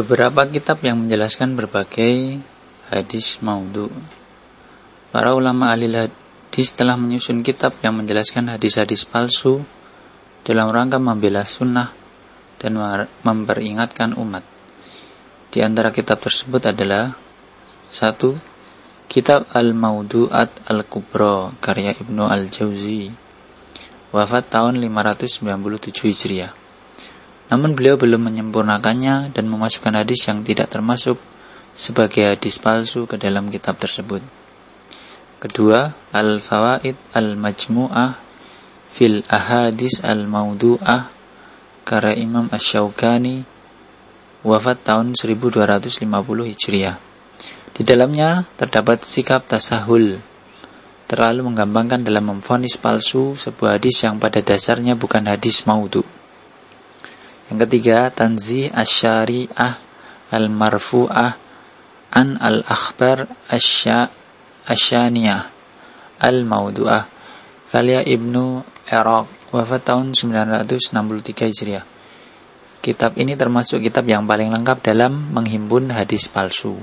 beberapa kitab yang menjelaskan berbagai hadis maudhu. Para ulama ahli hadis telah menyusun kitab yang menjelaskan hadis-hadis palsu dalam rangka membela sunnah dan memperingatkan umat. Di antara kitab tersebut adalah satu Kitab Al-Maudu'at Al-Kubra karya Ibnu Al-Jauzi wafat tahun 597 Hijriah. Namun beliau belum menyempurnakannya dan memasukkan hadis yang tidak termasuk sebagai hadis palsu ke dalam kitab tersebut. Kedua, Al-Fawaid Al-Majmu'ah fil Ahadis Al-Maudu'ah karya Imam Ash-Shawqani wafat tahun 1250 Hijriah. Di dalamnya terdapat sikap tasahul, terlalu menggampangkan dalam memfonis palsu sebuah hadis yang pada dasarnya bukan hadis maudhu. Yang ketiga, tanzih asyariah al-marfu'ah an al-akhbar asya asyaniyah al-maudu'ah karya Ibnu Iraq wafat tahun 963 Hijriah. Kitab ini termasuk kitab yang paling lengkap dalam menghimpun hadis palsu.